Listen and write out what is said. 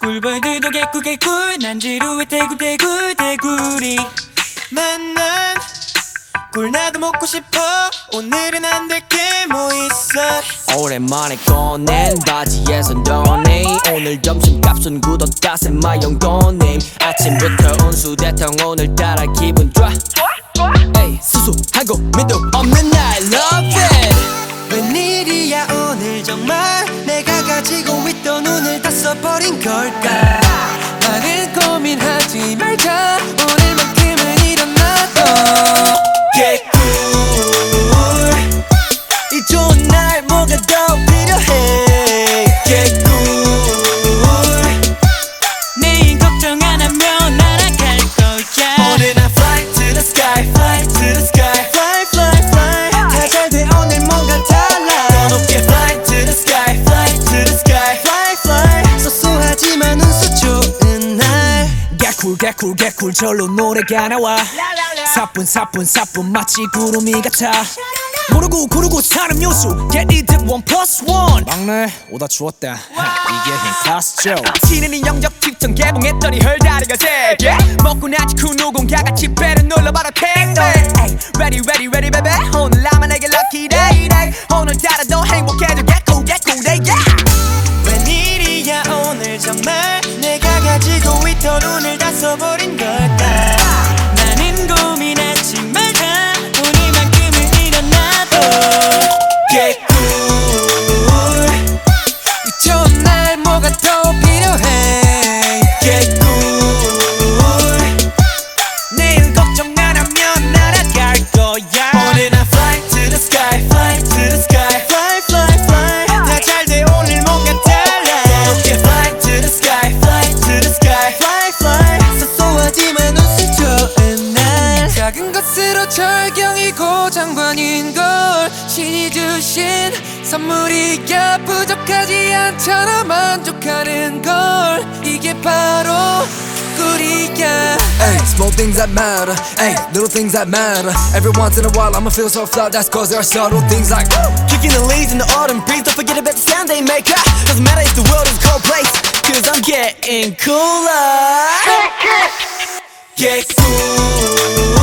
꿀벌들도 개꿀 개꿀 난 지루해 대구 대구 대구리 만난 꿀 나도 먹고 싶어. 오늘은 안 될 게 뭐 있어? 오랜만에 꺼낸 바지에서 너네. 오늘 점심값은 굳었다 셋마영 돈님 아침부터 운수대통 오늘따라 기분 좋아. 에이 수수하고 민도 없는 날 love it. 웬일이야 오늘 정말 걸까 개꿀 개꿀 절로 노래가 나와. 사뿐 사뿐 사뿐 마치 구름이 같아. 모르고 고르고 사는 요수. Get it one plus one. 막내 오다 추웠다. 이게 힘 클래스죠 치는 이 영적 직전 개봉했더니 헐다리가 세게 먹고 나지 그 누군가가 집배를 눌러봐라 택배. 에이, Ready ready ready 써버린 걸까 절경이고 장관인 걸 신이 주신 선물이야 부족하지 않잖아 만족하는 걸 이게 바로 꿀이야 Ay, small things that matter, ay, little things that matter. Every once in a while, I'ma feel so flat. That's cause there are subtle things like Kicking the leaves in the autumn breeze Don't forget about the sound they make ah. Doesn't matter if the world is a cold place Cause I'm getting cooler 개꿀